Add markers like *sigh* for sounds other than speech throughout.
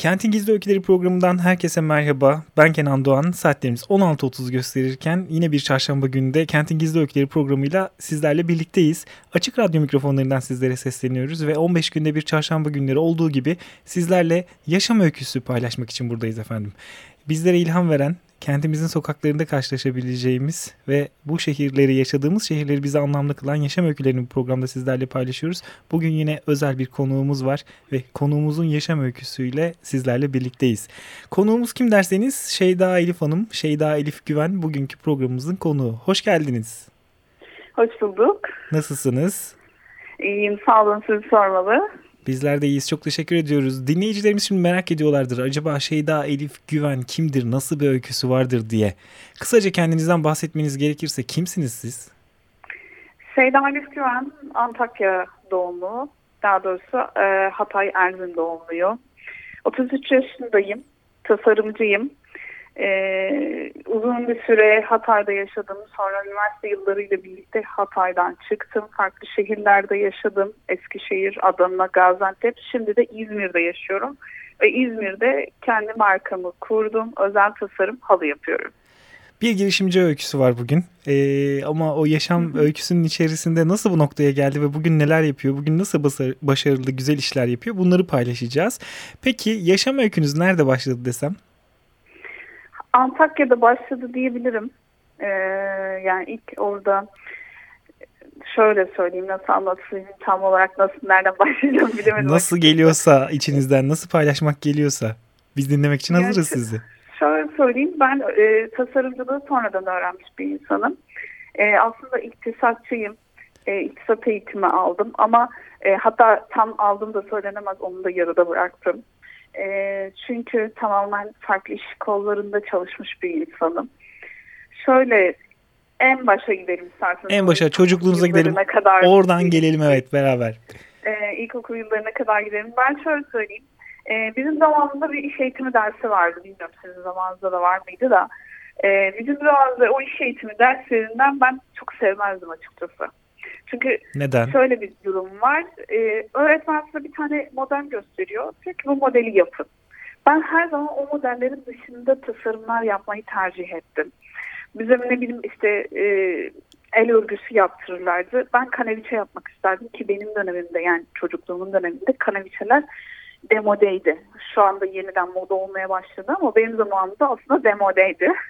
Kentin Gizli Öyküleri programından herkese merhaba. Ben Kenan Doğan. Saatlerimiz 16.30 gösterirken yine bir çarşamba gününde Kentin Gizli Öyküleri programıyla sizlerle birlikteyiz. Açık radyo mikrofonlarından sizlere sesleniyoruz ve 15 günde bir çarşamba günleri olduğu gibi sizlerle yaşam öyküsü paylaşmak için buradayız efendim. Bizlere ilham veren, kentimizin sokaklarında karşılaşabileceğimiz ve bu şehirleri yaşadığımız şehirleri bize anlamlı kılan yaşam öykülerini bu programda sizlerle paylaşıyoruz. Bugün yine özel bir konuğumuz var ve konuğumuzun yaşam öyküsüyle sizlerle birlikteyiz. Konuğumuz kim derseniz Şeyda Elif Hanım, Şeyda Elif Güven bugünkü programımızın konuğu. Hoş geldiniz. Hoş bulduk. Nasılsınız? İyiyim, sağ olun sizi sormalı. Bizler de iyiyiz. Çok teşekkür ediyoruz. Dinleyicilerimiz şimdi merak ediyorlardır. Acaba Şeyda Elif Güven kimdir? Nasıl bir öyküsü vardır diye. Kısaca kendinizden bahsetmeniz gerekirse kimsiniz siz? Şeyda Elif Güven Antakya doğumlu. Daha doğrusu e, Hatay Erzin doğumluyum. 33 yaşındayım. Tasarımcıyım. Ee, uzun bir süre Hatay'da yaşadım. Sonra üniversite yıllarıyla birlikte Hatay'dan çıktım. Farklı şehirlerde yaşadım. Eskişehir, Adana, Gaziantep. Şimdi de İzmir'de yaşıyorum. Ve İzmir'de kendi markamı kurdum. Özel tasarım halı yapıyorum. Bir girişimci öyküsü var bugün. Ee, ama o yaşam öyküsünün içerisinde nasıl bu noktaya geldi ve bugün neler yapıyor, bugün nasıl başarılı, güzel işler yapıyor bunları paylaşacağız. Peki yaşam öykünüz nerede başladı desem? Antakya'da başladı diyebilirim. Ee, yani ilk orada şöyle söyleyeyim nasıl anlatayım tam olarak nasıl nereden başlayacağım bilemedim. Nasıl geliyorsa içinizden nasıl paylaşmak geliyorsa biz dinlemek için hazırız yani, sizi. Şöyle söyleyeyim ben e, tasarımcılığı sonradan öğrenmiş bir insanım. E, aslında iktisatçıyım. E, iktisat eğitimi aldım ama e, hatta tam aldım da söylenemez onu da yarıda bıraktım. E, çünkü tamamen farklı iş kollarında çalışmış bir insanım. Şöyle en başa gidelim isterseniz. En başa çocukluğunuza gidelim. Kadar Oradan gelelim evet beraber. E, ilkokul yıllarına kadar gidelim. Ben şöyle söyleyeyim. E, bizim zamanında bir iş eğitimi dersi vardı. Bilmiyorum sizin zamanınızda da var mıydı da. E, bizim zamanında o iş eğitimi derslerinden ben çok sevmezdim açıkçası. Çünkü Neden? şöyle bir durum var. Ee, öğretmen size bir tane model gösteriyor. Diyor ki bu modeli yapın. Ben her zaman o modellerin dışında tasarımlar yapmayı tercih ettim. Bize ne bileyim işte e, el örgüsü yaptırırlardı. Ben kanaviçe yapmak isterdim ki benim dönemimde yani çocukluğumun döneminde kanaviçeler demodeydi. Şu anda yeniden moda olmaya başladı ama benim zamanımda aslında demodeydi. *laughs*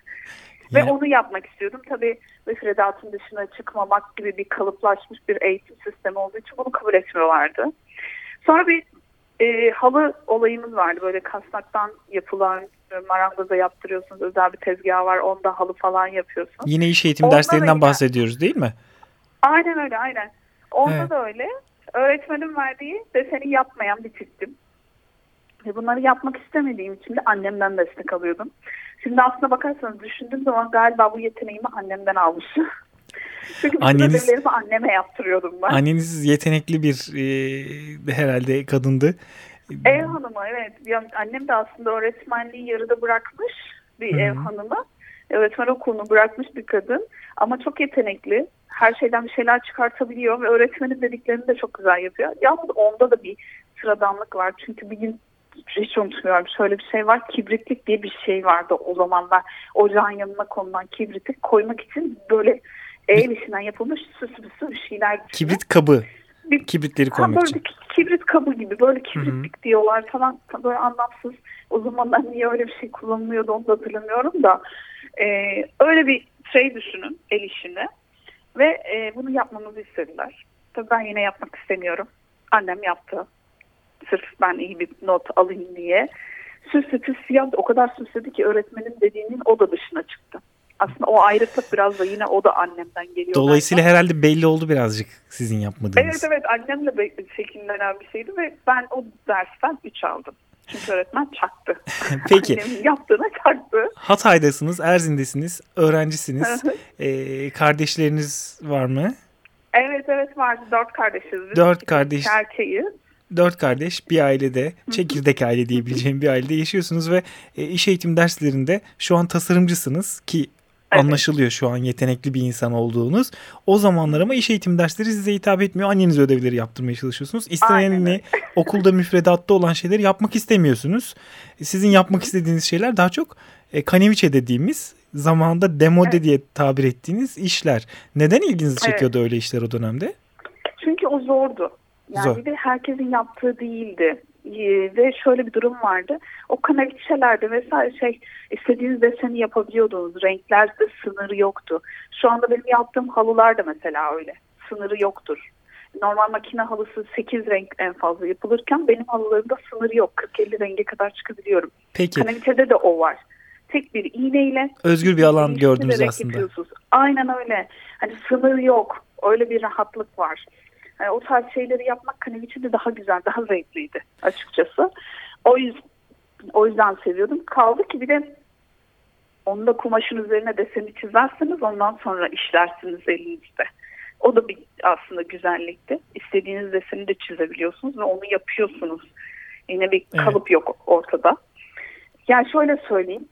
Yani... Ve onu yapmak istiyordum. Tabii müfredatın dışına çıkmamak gibi bir kalıplaşmış bir eğitim sistemi olduğu için bunu kabul etmiyorlardı. Sonra bir e, halı olayımız vardı. Böyle kasnaktan yapılan e, marangoza yaptırıyorsunuz. Özel bir tezgah var. Onda halı falan yapıyorsunuz. Yine iş eğitim Onda derslerinden öyle. bahsediyoruz değil mi? Aynen öyle aynen. Onda evet. da öyle. Öğretmenim verdiği deseni yapmayan bir tiptim. Ve bunları yapmak istemediğim için de annemden destek alıyordum. Şimdi aslında bakarsanız düşündüğüm zaman galiba bu yeteneğimi annemden almışım. *laughs* Çünkü anneniz, ödevlerimi anneme yaptırıyordum ben. Anneniz yetenekli bir e, herhalde kadındı. Ev hanımı evet. Yani annem de aslında öğretmenliği yarıda bırakmış bir Hı-hı. ev hanımı. Öğretmen okulunu bırakmış bir kadın. Ama çok yetenekli. Her şeyden bir şeyler çıkartabiliyor ve öğretmenin dediklerini de çok güzel yapıyor. Yalnız onda da bir sıradanlık var. Çünkü bir gün hiç unutmuyorum. Şöyle bir şey var. Kibritlik diye bir şey vardı o zamanlar. Ocağın yanına konulan kibriti koymak için böyle el işinden yapılmış süslü süslü bir şeyler. Kibrit kabı. Bir, Kibritleri koymak ha, böyle için. Kibrit kabı gibi böyle kibritlik Hı-hı. diyorlar falan böyle anlamsız. O zamanlar niye öyle bir şey kullanılıyordu onu da hatırlamıyorum da. Ee, öyle bir şey düşünün el işini. Ve e, bunu yapmamızı istediler. Tabii ben yine yapmak istemiyorum. Annem yaptı. Sırf ben iyi bir not alayım diye. Süsledi siyah o kadar süsledi ki öğretmenin dediğinin o da dışına çıktı. Aslında o ayrıtlık biraz da yine o da annemden geliyor. Dolayısıyla bence. herhalde belli oldu birazcık sizin yapmadığınız. Evet evet annemle şekillenen bir şeydi ve ben o dersten 3 aldım. Çünkü öğretmen çaktı. *laughs* Peki. Annemin yaptığına çaktı. Hatay'dasınız, Erzin'desiniz, öğrencisiniz. ee, kardeşleriniz var mı? Evet evet var. Dört kardeşiz. Dört kardeş. Erkeğiz dört kardeş bir ailede çekirdek aile diyebileceğim bir ailede yaşıyorsunuz ve e, iş eğitim derslerinde şu an tasarımcısınız ki evet. anlaşılıyor şu an yetenekli bir insan olduğunuz. O zamanlar ama iş eğitim dersleri size hitap etmiyor. Anneniz ödevleri yaptırmaya çalışıyorsunuz. İsteneni *laughs* okulda müfredatta olan şeyleri yapmak istemiyorsunuz. Sizin yapmak istediğiniz şeyler daha çok e, kaneviçe dediğimiz zamanda demode evet. diye tabir ettiğiniz işler. Neden ilginizi çekiyordu evet. öyle işler o dönemde? Çünkü o zordu. Yani bir de herkesin yaptığı değildi. Ee, ve şöyle bir durum vardı. O kanaliçelerde vesaire şey istediğiniz deseni yapabiliyordunuz. Renklerde sınırı yoktu. Şu anda benim yaptığım halılar da mesela öyle. Sınırı yoktur. Normal makine halısı 8 renk en fazla yapılırken benim halılarımda sınırı yok. 40-50 renge kadar çıkabiliyorum. Peki. Kanalitede de o var. Tek bir iğneyle özgür bir alan gördünüz aslında. Aynen öyle. Hani sınır yok. Öyle bir rahatlık var. Yani o tarz şeyleri yapmak Kanev için de daha güzel, daha zevkliydi açıkçası. O yüzden, o yüzden seviyordum. Kaldı ki bir de onu da kumaşın üzerine deseni çizersiniz ondan sonra işlersiniz elinizde. O da bir aslında güzellikti. İstediğiniz deseni de çizebiliyorsunuz ve onu yapıyorsunuz. Yine bir kalıp evet. yok ortada. Yani şöyle söyleyeyim.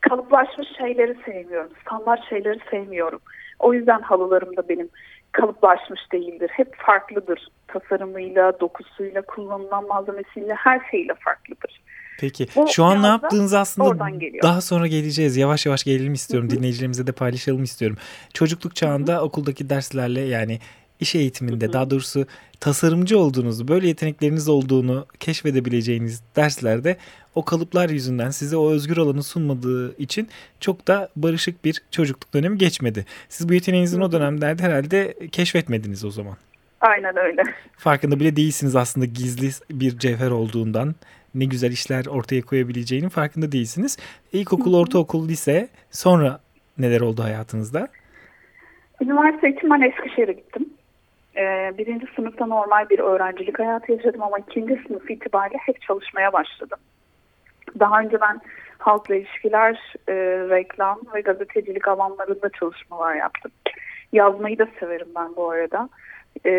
Kalıplaşmış şeyleri sevmiyorum. Standart şeyleri sevmiyorum. O yüzden halılarım da benim kalıplaşmış değildir. Hep farklıdır. Tasarımıyla, dokusuyla, kullanılan malzemesiyle her şeyle farklıdır. Peki Bu şu an ne yaptığınız aslında daha sonra geleceğiz. Yavaş yavaş gelelim istiyorum. Hı-hı. Dinleyicilerimize de paylaşalım istiyorum. Çocukluk çağında Hı-hı. okuldaki derslerle yani iş eğitiminde daha doğrusu tasarımcı olduğunuzu, böyle yetenekleriniz olduğunu keşfedebileceğiniz derslerde o kalıplar yüzünden size o özgür alanı sunmadığı için çok da barışık bir çocukluk dönemi geçmedi. Siz bu yeteneğinizin o dönemlerde herhalde keşfetmediniz o zaman. Aynen öyle. Farkında bile değilsiniz aslında gizli bir cevher olduğundan. Ne güzel işler ortaya koyabileceğinin farkında değilsiniz. İlkokul, ortaokul, lise sonra neler oldu hayatınızda? Üniversite için ben Eskişehir'e gittim. Ee, birinci sınıfta normal bir öğrencilik hayatı yaşadım ama ikinci sınıf itibariyle hep çalışmaya başladım. Daha önce ben halkla ilişkiler, e, reklam ve gazetecilik alanlarında çalışmalar yaptım. Yazmayı da severim ben bu arada. E,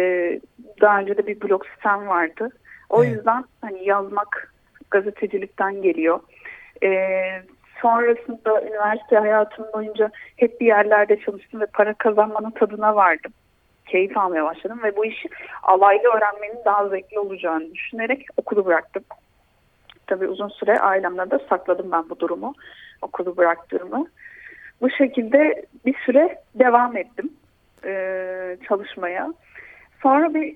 daha önce de bir blog sistem vardı. O evet. yüzden hani yazmak gazetecilikten geliyor. E, sonrasında üniversite hayatım boyunca hep bir yerlerde çalıştım ve para kazanmanın tadına vardım. Keyif almaya başladım ve bu işi alaylı öğrenmenin daha zevkli olacağını düşünerek okulu bıraktım tabii uzun süre ailemle de sakladım ben bu durumu. Okulu bıraktığımı. Bu şekilde bir süre devam ettim e, çalışmaya. Sonra bir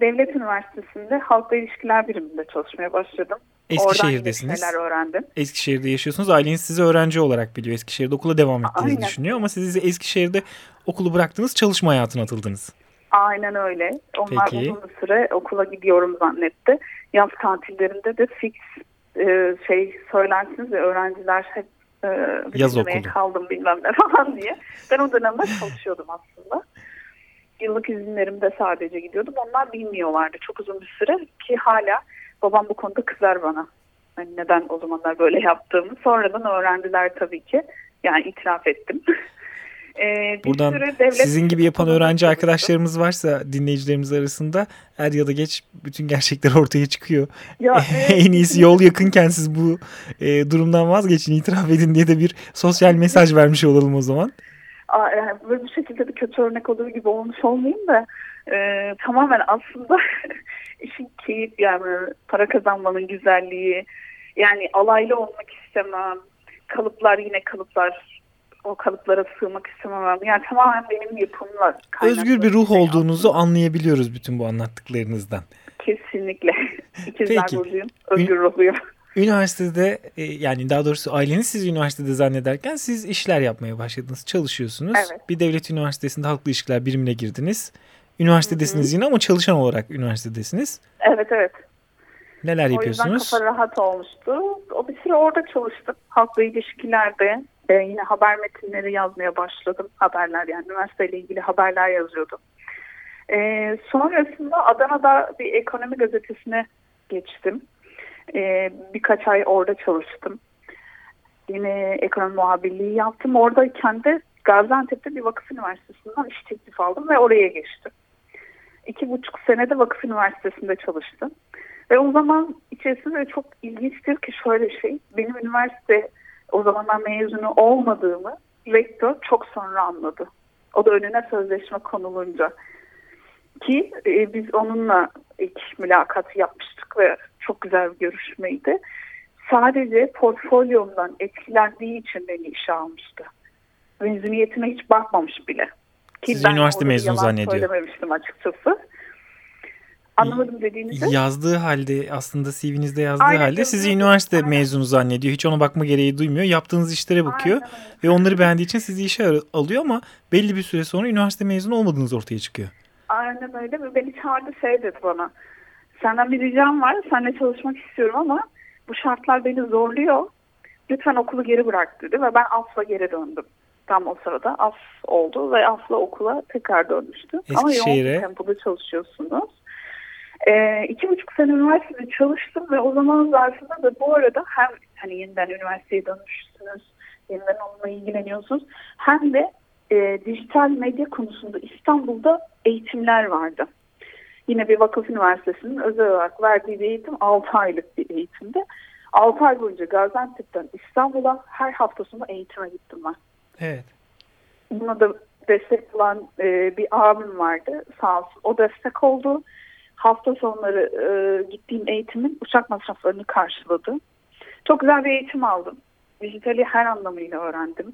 devlet üniversitesinde halkla ilişkiler biriminde çalışmaya başladım. Eskişehir'desiniz. Oradan öğrendim. Eskişehir'de yaşıyorsunuz. Aileniz sizi öğrenci olarak biliyor. Eskişehir'de okula devam ettiğinizi Aynen. düşünüyor ama siz Eskişehir'de okulu bıraktınız, çalışma hayatına atıldınız. Aynen öyle. Onlar Peki. uzun süre okula gidiyorum zannetti. Yaz tatillerinde de fix e, şey söylersiniz ve öğrenciler hep e, Yaz okulu. kaldım bilmem ne *laughs* falan diye. Ben o dönemde çalışıyordum aslında. Yıllık izinlerimde sadece gidiyordum. Onlar bilmiyorlardı çok uzun bir süre ki hala babam bu konuda kızar bana. Hani neden o zamanlar böyle yaptığımı. Sonradan öğrendiler tabii ki. Yani itiraf ettim. *laughs* Ee, Buradan sizin gibi yapan öğrenci arkadaşlarımız varsa dinleyicilerimiz arasında er ya da geç bütün gerçekler ortaya çıkıyor. Ya, *laughs* evet. en iyisi yol yakınken siz bu e, durumdan vazgeçin itiraf edin diye de bir sosyal mesaj vermiş olalım o zaman. Aa, yani böyle bir şekilde de kötü örnek olur gibi olmuş olmayayım da e, tamamen aslında *laughs* işin keyif yani para kazanmanın güzelliği yani alaylı olmak istemem kalıplar yine kalıplar o kalıplara sığmak istemem. Yani tamamen benim yapımla Özgür bir ruh olduğunuzu anlayabiliyoruz bütün bu anlattıklarınızdan. Kesinlikle. *laughs* İkizler Peki. burcuyum. Özgür ruhluyum. Üniversitede e, yani daha doğrusu aileniz sizi üniversitede zannederken siz işler yapmaya başladınız. Çalışıyorsunuz. Evet. Bir devlet üniversitesinde halkla ilişkiler birimine girdiniz. Üniversitedesiniz yine ama çalışan olarak üniversitedesiniz. Evet evet. Neler yapıyorsunuz? O yüzden kafa rahat olmuştu. O bir süre orada çalıştım. Halkla ilişkilerde Ee, yine haber metinleri yazmaya başladım. Haberler yani üniversiteyle ilgili haberler yazıyordum. Ee, sonrasında Adana'da bir ekonomi gazetesine geçtim. Ee, birkaç ay orada çalıştım. Yine ekonomi muhabirliği yaptım. Oradayken de Gaziantep'te bir vakıf üniversitesinden iş teklifi aldım ve oraya geçtim. İki buçuk senede vakıf üniversitesinde çalıştım. Ve o zaman içerisinde çok ilginçtir ki şöyle şey, benim üniversite o zamanlar mezunu olmadığımı rektör çok sonra anladı. O da önüne sözleşme konulunca. Ki e, biz onunla ilk mülakatı yapmıştık ve çok güzel bir görüşmeydi. Sadece portfolyomdan etkilendiği için beni işe almıştı. Mezuniyetime hiç bakmamış bile. Ki Siz üniversite mezunu zannediyor. söylememiştim açıkçası. Anlamadım dediğinizi. Yazdığı halde aslında CV'nizde yazdığı Aynen, halde sizi üniversite Aynen. mezunu zannediyor. Hiç ona bakma gereği duymuyor. Yaptığınız işlere bakıyor Aynen. ve onları beğendiği için sizi işe alıyor ama belli bir süre sonra üniversite mezunu olmadığınız ortaya çıkıyor. Aynen öyle ve beni çağırdı şey dedi bana. Senden bir ricam var. Seninle çalışmak istiyorum ama bu şartlar beni zorluyor. Lütfen okulu geri bırak dedi ve ben ASL'a geri döndüm. Tam o sırada AS oldu ve ASL'a okula tekrar dönmüştü. Eskişehir'e. Ama yoğun tempoda çalışıyorsunuz. E, iki buçuk sene üniversitede çalıştım ve o zaman zarfında da bu arada hem hani yeniden üniversiteye dönmüşsünüz, yeniden onunla ilgileniyorsunuz hem de e, dijital medya konusunda İstanbul'da eğitimler vardı. Yine bir vakıf üniversitesinin özel olarak verdiği bir eğitim 6 aylık bir eğitimde. 6 ay boyunca Gaziantep'ten İstanbul'a her hafta sonu eğitime gittim ben. Evet. Buna da destek olan e, bir abim vardı sağ olsun. O destek oldu hafta sonları e, gittiğim eğitimin uçak masraflarını karşıladı. Çok güzel bir eğitim aldım. Dijitali her anlamıyla öğrendim.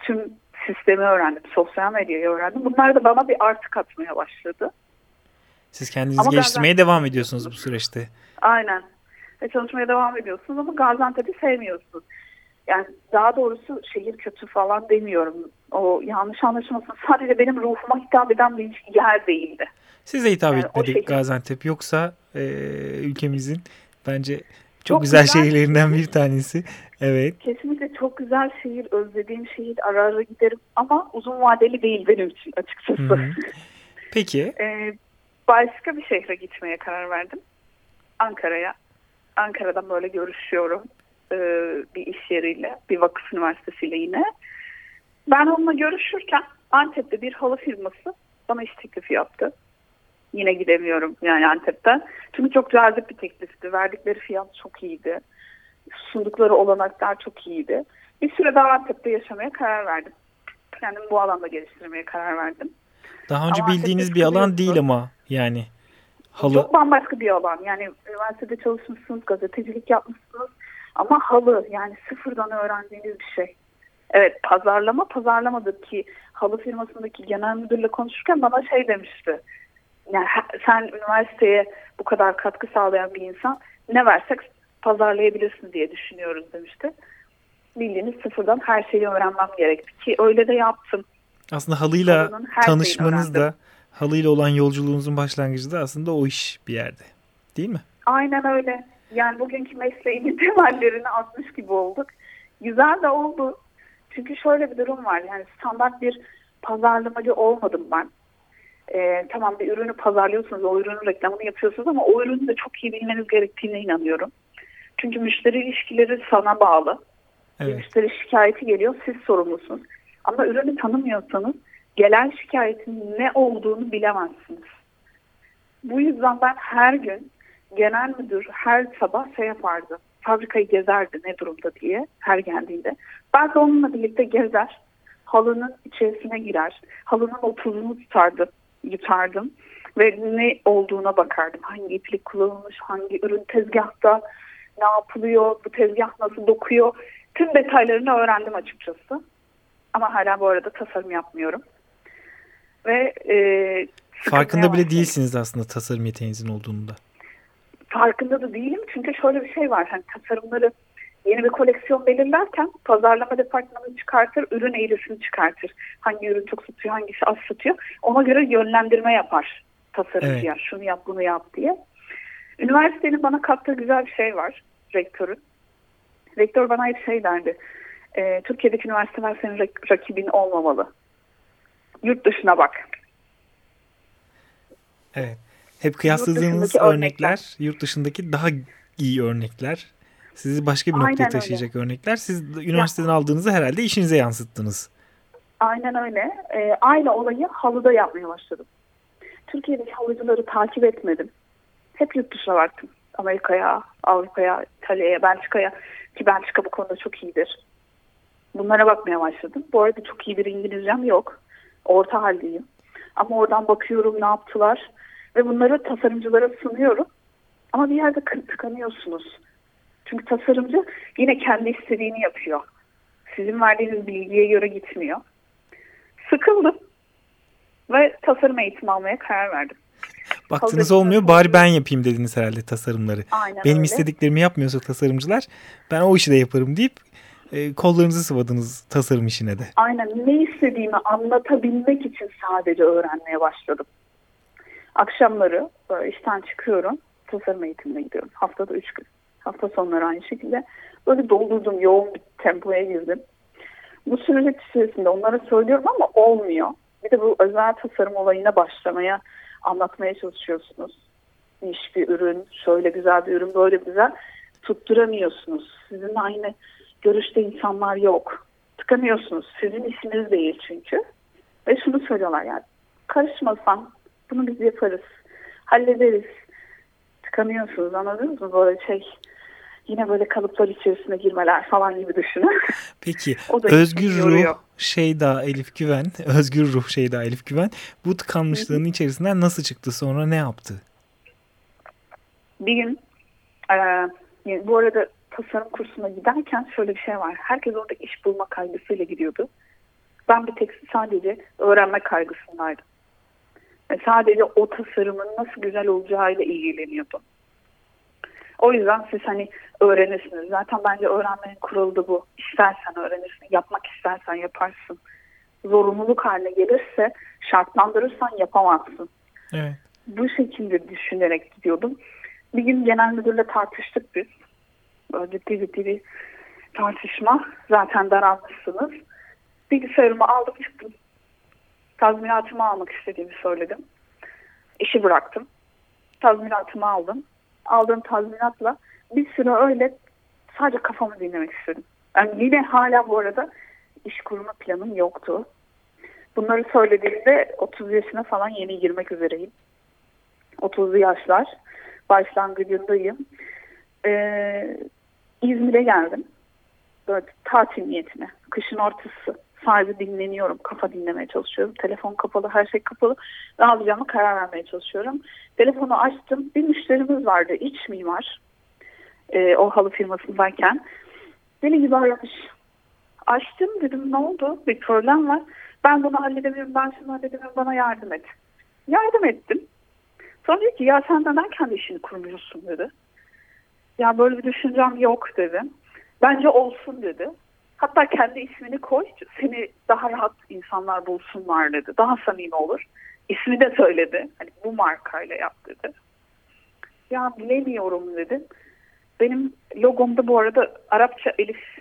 Tüm sistemi öğrendim. Sosyal medyayı öğrendim. Bunlar da bana bir artı katmaya başladı. Siz kendinizi ama geliştirmeye Gaziantep... devam ediyorsunuz bu süreçte. Aynen. Ve çalışmaya devam ediyorsunuz ama Gaziantep'i sevmiyorsunuz. Yani daha doğrusu şehir kötü falan demiyorum. O yanlış anlaşılmasın. Sadece benim ruhuma hitap eden bir yer değildi. Size hitap yani etmedi şekilde... Gaziantep. Yoksa e, ülkemizin bence çok, çok güzel, güzel şehirlerinden bir tanesi. Evet. Kesinlikle çok güzel şehir, özlediğim şehir. Ara ara giderim ama uzun vadeli değil benim için açıkçası. Hı -hı. Peki. Ee, *laughs* başka bir şehre gitmeye karar verdim. Ankara'ya. Ankara'dan böyle görüşüyorum. Ee, bir iş yeriyle, bir vakıf üniversitesiyle yine. Ben onunla görüşürken Antep'te bir halı firması bana iş teklifi yaptı yine gidemiyorum yani Antep'ten. Çünkü çok cazip bir teklifti. Verdikleri fiyat çok iyiydi. Sundukları olanaklar çok iyiydi. Bir süre daha Antep'te yaşamaya karar verdim. Kendimi bu alanda geliştirmeye karar verdim. Daha önce ama bildiğiniz Antep'te bir alan değil ama yani. Halı... Çok bambaşka bir alan. Yani üniversitede çalışmışsınız, gazetecilik yapmışsınız. Ama halı yani sıfırdan öğrendiğiniz bir şey. Evet pazarlama pazarlamadır ki halı firmasındaki genel müdürle konuşurken bana şey demişti yani sen üniversiteye bu kadar katkı sağlayan bir insan ne versek pazarlayabilirsin diye düşünüyoruz demişti. Bildiğiniz sıfırdan her şeyi öğrenmem gerekti ki öyle de yaptım. Aslında halıyla tanışmanız da halıyla olan yolculuğunuzun başlangıcı da aslında o iş bir yerde değil mi? Aynen öyle. Yani bugünkü mesleğimin *laughs* temellerini atmış gibi olduk. Güzel de oldu. Çünkü şöyle bir durum var. Yani standart bir pazarlamacı olmadım ben e, tamam bir ürünü pazarlıyorsunuz, o ürünün reklamını yapıyorsunuz ama o ürünü de çok iyi bilmeniz gerektiğine inanıyorum. Çünkü müşteri ilişkileri sana bağlı. Evet. Müşteri şikayeti geliyor, siz sorumlusunuz. Ama ürünü tanımıyorsanız gelen şikayetin ne olduğunu bilemezsiniz. Bu yüzden ben her gün genel müdür her sabah şey yapardı. Fabrikayı gezerdi ne durumda diye her geldiğinde. Ben de onunla birlikte gezer. Halının içerisine girer. Halının o tuzunu tutardı yutardım ve ne olduğuna bakardım. Hangi iplik kullanılmış, hangi ürün tezgahta ne yapılıyor, bu tezgah nasıl dokuyor. Tüm detaylarını öğrendim açıkçası. Ama hala bu arada tasarım yapmıyorum. Ve e, Farkında bile değilsiniz aslında tasarım yeteneğinizin olduğunda. Farkında da değilim çünkü şöyle bir şey var. Hani tasarımları yeni bir koleksiyon belirlerken pazarlama departmanı çıkartır, ürün eğrisini çıkartır. Hangi ürün çok satıyor, hangisi az satıyor. Ona göre yönlendirme yapar tasarımcıya. Evet. Şunu yap, bunu yap diye. Üniversitenin bana kattığı güzel bir şey var rektörün. Rektör bana hep şey derdi. e, Türkiye'deki üniversiteler senin rakibin olmamalı. Yurt dışına bak. Evet. Hep kıyasladığınız örnekler, örnekler, yurt dışındaki daha iyi örnekler. Sizi başka bir noktaya taşıyacak öyle. örnekler. Siz üniversiteden ya. aldığınızı herhalde işinize yansıttınız. Aynen öyle. E, aynı olayı halıda yapmaya başladım. Türkiye'deki halıcıları takip etmedim. Hep yurt dışına baktım. Amerika'ya, Avrupa'ya, İtalya'ya, Belçika'ya ki Belçika bu konuda çok iyidir. Bunlara bakmaya başladım. Bu arada çok iyi bir İngilizcem yok. Orta haldeyim. Ama oradan bakıyorum ne yaptılar ve bunları tasarımcılara sunuyorum. Ama bir yerde tıkanıyorsunuz. Çünkü tasarımcı yine kendi istediğini yapıyor. Sizin verdiğiniz bilgiye göre gitmiyor. Sıkıldım ve tasarım eğitimi almaya karar verdim. Baktınız olmuyor bari ben yapayım dediniz herhalde tasarımları. Aynen Benim öyle. istediklerimi yapmıyorsa tasarımcılar ben o işi de yaparım deyip e, kollarınızı sıvadınız tasarım işine de. Aynen ne istediğimi anlatabilmek için sadece öğrenmeye başladım. Akşamları böyle işten çıkıyorum tasarım eğitimine gidiyorum. Haftada üç gün. Hafta sonları aynı şekilde. Böyle doldurdum yoğun bir tempoya girdim. Bu süreç içerisinde onlara söylüyorum ama olmuyor. Bir de bu özel tasarım olayına başlamaya anlatmaya çalışıyorsunuz. İş bir ürün, şöyle güzel bir ürün, böyle güzel tutturamıyorsunuz. Sizin aynı görüşte insanlar yok. Tıkanıyorsunuz. Sizin isminiz değil çünkü. Ve şunu söylüyorlar yani karışmasan bunu biz yaparız. Hallederiz. Tıkanıyorsunuz anladınız mı? Böyle şey yine böyle kalıplar içerisine girmeler falan gibi düşünün. *laughs* Peki *laughs* Özgür Ruh Şeyda Elif Güven, *laughs* Özgür Ruh Şeyda Elif Güven bu tıkanmışlığın içerisinden nasıl çıktı sonra ne yaptı? Bir gün e, bu arada tasarım kursuna giderken şöyle bir şey var. Herkes orada iş bulma kaygısıyla gidiyordu. Ben bir tek sadece öğrenme kaygısındaydım. Yani sadece o tasarımın nasıl güzel olacağıyla ilgileniyordum. O yüzden siz hani öğrenirsiniz. Zaten bence öğrenmenin kuralı da bu. İstersen öğrenirsin, yapmak istersen yaparsın. Zorunluluk haline gelirse şartlandırırsan yapamazsın. Evet. Bu şekilde düşünerek gidiyordum. Bir gün genel müdürle tartıştık biz. Böyle ciddi ciddi bir tartışma. Zaten daralmışsınız. Bilgisayarımı aldım çıktım. Tazminatımı almak istediğimi söyledim. İşi bıraktım. Tazminatımı aldım aldığım tazminatla bir süre öyle sadece kafamı dinlemek istedim. Yani yine hala bu arada iş kurma planım yoktu. Bunları söylediğimde 30 yaşına falan yeni girmek üzereyim. 30'lu yaşlar. Başlangıcındayım. Ee, İzmir'e geldim. Böyle tatil niyetine. Kışın ortası. Sadece dinleniyorum. Kafa dinlemeye çalışıyorum. Telefon kapalı, her şey kapalı. Ne yapacağımı karar vermeye çalışıyorum. Telefonu açtım. Bir müşterimiz vardı. iç mimar. E, o halı firmasındayken. Deli gibi aramış. Açtım dedim ne oldu? Bir problem var. Ben bunu halledemiyorum, ben şunu halledemiyorum, bana yardım et. Yardım ettim. Sonra dedi ki ya sen neden kendi işini kurmuyorsun dedi. Ya böyle bir düşüncem yok dedim. Bence olsun dedi. Hatta kendi ismini koy, seni daha rahat insanlar bulsunlar dedi. Daha samimi olur. İsmi de söyledi. Hani bu markayla yap dedi. Ya bilemiyorum dedim. Benim logomda bu arada Arapça Elif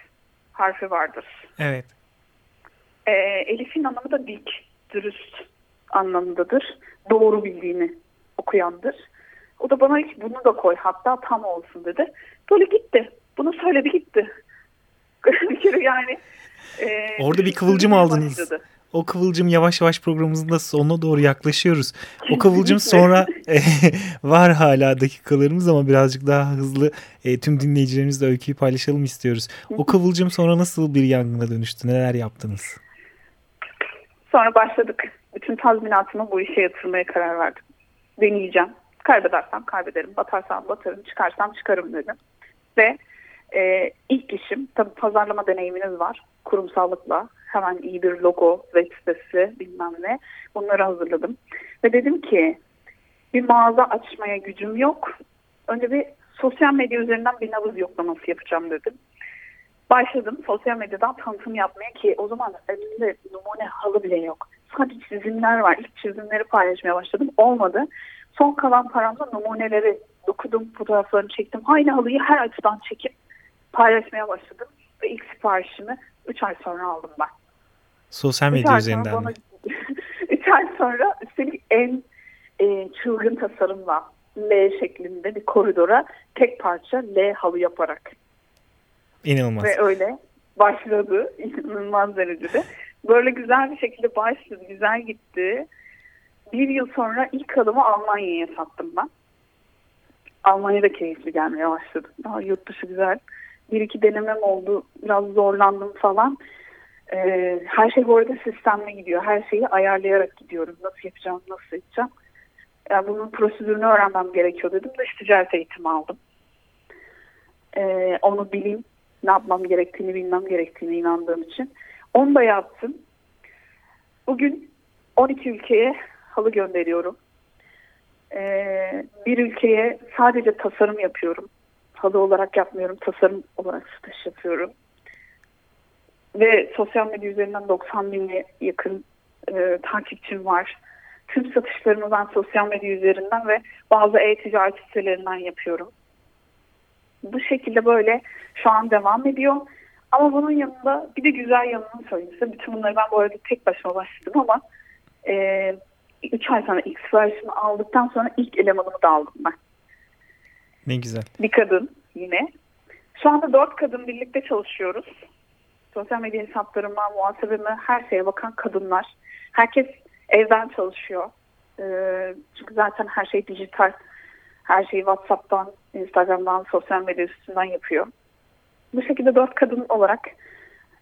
harfi vardır. Evet. Ee, Elif'in anlamı da dik, dürüst anlamındadır. Doğru bildiğini okuyandır. O da bana hiç bunu da koy hatta tam olsun dedi. Böyle gitti. Bunu söyledi gitti. *laughs* bir kere yani. E, Orada bir kıvılcım aldınız. Başladı. O kıvılcım yavaş yavaş programımızın da sonuna doğru yaklaşıyoruz. O kıvılcım sonra e, *laughs* var hala dakikalarımız ama birazcık daha hızlı e, tüm dinleyicilerimizle öyküyü paylaşalım istiyoruz. O kıvılcım sonra nasıl bir yangına dönüştü? Neler yaptınız? Sonra başladık. Bütün tazminatımı bu işe yatırmaya karar verdim. Deneyeceğim. Kaybedersem kaybederim, batarsam batarım, çıkarsam çıkarım dedim. Ve e, ilk işim, tabii pazarlama deneyiminiz var kurumsallıkla. Hemen iyi bir logo, web sitesi bilmem ne bunları hazırladım. Ve dedim ki bir mağaza açmaya gücüm yok. Önce bir sosyal medya üzerinden bir nabız yoklaması yapacağım dedim. Başladım sosyal medyadan tanıtım yapmaya ki o zaman elimde numune halı bile yok. Sadece çizimler var. İlk çizimleri paylaşmaya başladım. Olmadı. Son kalan paramda numuneleri dokudum, fotoğraflarını çektim. Aynı halıyı her açıdan çekip paylaşmaya başladım. Ve ilk siparişimi 3 ay sonra aldım ben. Sosyal medya üzerinden mi? 3 *laughs* ay sonra üstelik en e, çılgın tasarımla L şeklinde bir koridora tek parça L halı yaparak. İnanılmaz. Ve öyle başladı *laughs* inanılmaz derecede. Böyle güzel bir şekilde başladı, güzel gitti. Bir yıl sonra ilk adımı Almanya'ya sattım ben. Almanya'da keyifli gelmeye başladı. Daha yurt dışı güzel. Bir iki denemem oldu. Biraz zorlandım falan. Ee, her şey bu arada sistemle gidiyor. Her şeyi ayarlayarak gidiyorum. Nasıl yapacağım, nasıl yapacağım. Yani bunun prosedürünü öğrenmem gerekiyor dedim. Dış ticaret eğitimi aldım. Ee, onu bileyim. Ne yapmam gerektiğini bilmem gerektiğine inandığım için. Onu da yaptım. Bugün 12 ülkeye halı gönderiyorum. Ee, bir ülkeye sadece tasarım yapıyorum. Halı olarak yapmıyorum. Tasarım olarak satış yapıyorum. Ve sosyal medya üzerinden 90 bine yakın e, takipçim var. Tüm satışlarımı ben sosyal medya üzerinden ve bazı e-ticaret sitelerinden yapıyorum. Bu şekilde böyle şu an devam ediyor. Ama bunun yanında bir de güzel yanını söyleyeyim size. Bütün bunları ben bu arada tek başıma başladım ama e, 3 ay sonra X versiyonu aldıktan sonra ilk elemanımı da aldım ben. Ne güzel. Bir kadın yine. Şu anda dört kadın birlikte çalışıyoruz. Sosyal medya hesaplarıma, muhasebeme, her şeye bakan kadınlar. Herkes evden çalışıyor. Ee, çünkü zaten her şey dijital. Her şeyi WhatsApp'tan, Instagram'dan, sosyal medya üstünden yapıyor. Bu şekilde dört kadın olarak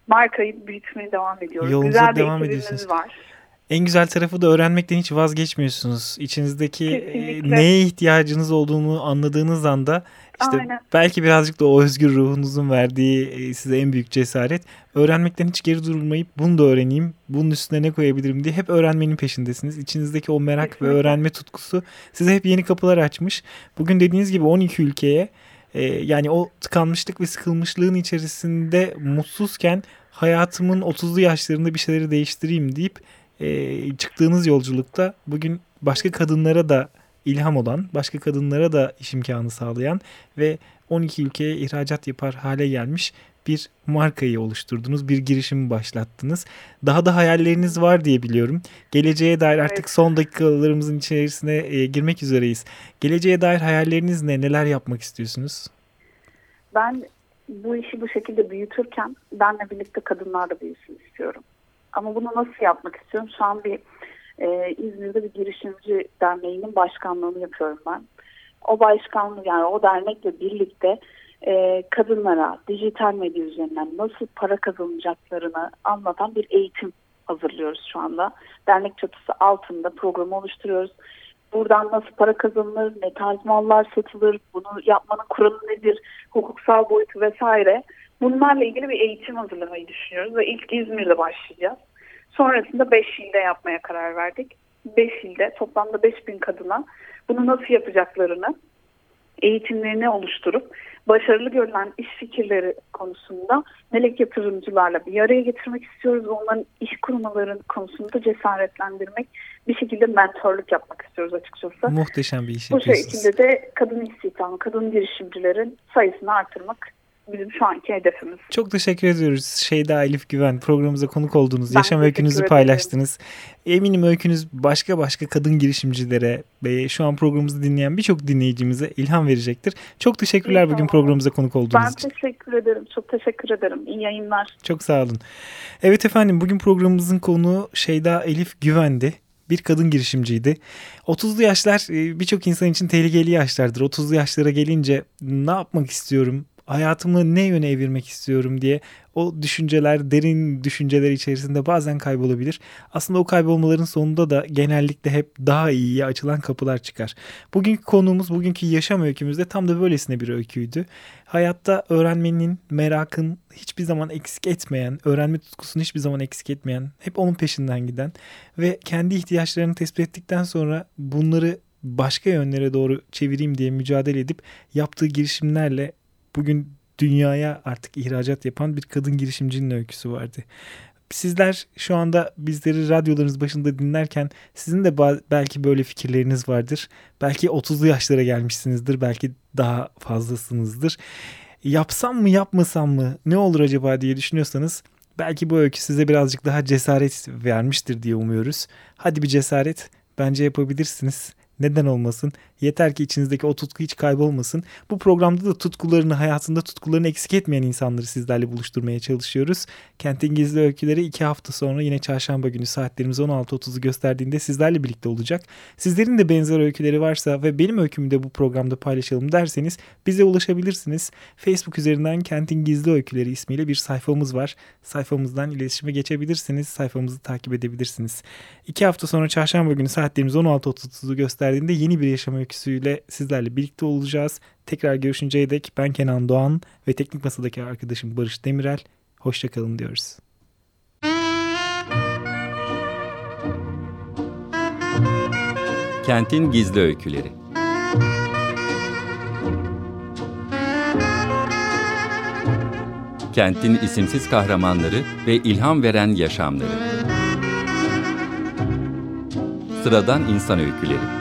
markayı büyütmeye devam ediyoruz. Yolunuza Güzel devam bir ediyorsunuz. var. En güzel tarafı da öğrenmekten hiç vazgeçmiyorsunuz. İçinizdeki e, Kesinlikle. neye ihtiyacınız olduğunu anladığınız anda işte Aynen. belki birazcık da o özgür ruhunuzun verdiği e, size en büyük cesaret. Öğrenmekten hiç geri durmayıp bunu da öğreneyim, bunun üstüne ne koyabilirim diye hep öğrenmenin peşindesiniz. İçinizdeki o merak Kesinlikle. ve öğrenme tutkusu size hep yeni kapılar açmış. Bugün dediğiniz gibi 12 ülkeye e, yani o tıkanmışlık ve sıkılmışlığın içerisinde mutsuzken hayatımın 30'lu yaşlarında bir şeyleri değiştireyim deyip e, çıktığınız yolculukta bugün başka kadınlara da ilham olan, başka kadınlara da iş imkanı sağlayan ve 12 ülkeye ihracat yapar hale gelmiş bir markayı oluşturdunuz, bir girişimi başlattınız. Daha da hayalleriniz var diye biliyorum. Geleceğe dair artık Evet. son dakikalarımızın içerisine e, girmek üzereyiz. Geleceğe dair hayalleriniz ne? Neler yapmak istiyorsunuz? Ben bu işi bu şekilde büyütürken benle birlikte kadınlar da büyüsün istiyorum. Ama bunu nasıl yapmak istiyorum? Şu an bir e, İzmir'de bir girişimci derneğinin başkanlığını yapıyorum ben. O başkanlık yani o dernekle birlikte e, kadınlara dijital medya üzerinden nasıl para kazanacaklarını anlatan bir eğitim hazırlıyoruz şu anda. Dernek çatısı altında programı oluşturuyoruz. Buradan nasıl para kazanılır, ne tarz mallar satılır, bunu yapmanın kuralı nedir, hukuksal boyutu vesaire. Bunlarla ilgili bir eğitim hazırlamayı düşünüyoruz ve ilk İzmir'de başlayacağız. Sonrasında 5 ilde yapmaya karar verdik. 5 ilde toplamda 5000 kadına bunu nasıl yapacaklarını eğitimlerini oluşturup başarılı görülen iş fikirleri konusunda melek yatırımcılarla bir araya getirmek istiyoruz. Onların iş kurmaları konusunda cesaretlendirmek, bir şekilde mentorluk yapmak istiyoruz açıkçası. Muhteşem bir iş Bu yapıyorsunuz. şekilde de kadın istihdamı, kadın girişimcilerin sayısını artırmak bizim şu anki hedefimiz. Çok teşekkür ediyoruz Şeyda Elif Güven programımıza konuk oldunuz. Ben Yaşam öykünüzü paylaştınız. Eminim öykünüz başka başka kadın girişimcilere ve şu an programımızı dinleyen birçok dinleyicimize ilham verecektir. Çok teşekkürler bugün İnşallah. programımıza konuk olduğunuz Ben için. teşekkür ederim. Çok teşekkür ederim. İyi yayınlar. Çok sağ olun. Evet efendim bugün programımızın konuğu Şeyda Elif Güven'di. Bir kadın girişimciydi. 30'lu yaşlar e, birçok insan için tehlikeli yaşlardır. 30'lu yaşlara gelince ne yapmak istiyorum, hayatımı ne yöne evirmek istiyorum diye o düşünceler, derin düşünceler içerisinde bazen kaybolabilir. Aslında o kaybolmaların sonunda da genellikle hep daha iyiye açılan kapılar çıkar. Bugünkü konuğumuz, bugünkü yaşam öykümüzde tam da böylesine bir öyküydü. Hayatta öğrenmenin, merakın hiçbir zaman eksik etmeyen, öğrenme tutkusunu hiçbir zaman eksik etmeyen, hep onun peşinden giden ve kendi ihtiyaçlarını tespit ettikten sonra bunları başka yönlere doğru çevireyim diye mücadele edip yaptığı girişimlerle bugün dünyaya artık ihracat yapan bir kadın girişimcinin öyküsü vardı. Sizler şu anda bizleri radyolarınız başında dinlerken sizin de belki böyle fikirleriniz vardır. Belki 30'lu yaşlara gelmişsinizdir, belki daha fazlasınızdır. Yapsam mı yapmasam mı ne olur acaba diye düşünüyorsanız Belki bu öykü size birazcık daha cesaret vermiştir diye umuyoruz. Hadi bir cesaret. Bence yapabilirsiniz. Neden olmasın? Yeter ki içinizdeki o tutku hiç kaybolmasın. Bu programda da tutkularını, hayatında tutkularını eksik etmeyen insanları sizlerle buluşturmaya çalışıyoruz. Kentin Gizli Öyküleri iki hafta sonra yine çarşamba günü saatlerimiz 16.30'u gösterdiğinde sizlerle birlikte olacak. Sizlerin de benzer öyküleri varsa ve benim öykümü de bu programda paylaşalım derseniz bize ulaşabilirsiniz. Facebook üzerinden Kentin Gizli Öyküleri ismiyle bir sayfamız var. Sayfamızdan iletişime geçebilirsiniz. Sayfamızı takip edebilirsiniz. İki hafta sonra çarşamba günü saatlerimiz 16.30'u gösterdiğinde yeni bir yaşam öyküsü öyküsüyle sizlerle birlikte olacağız. Tekrar görüşünceye dek ben Kenan Doğan ve teknik masadaki arkadaşım Barış Demirel. Hoşçakalın diyoruz. Kentin Gizli Öyküleri Kentin isimsiz kahramanları ve ilham veren yaşamları. Sıradan insan öyküleri.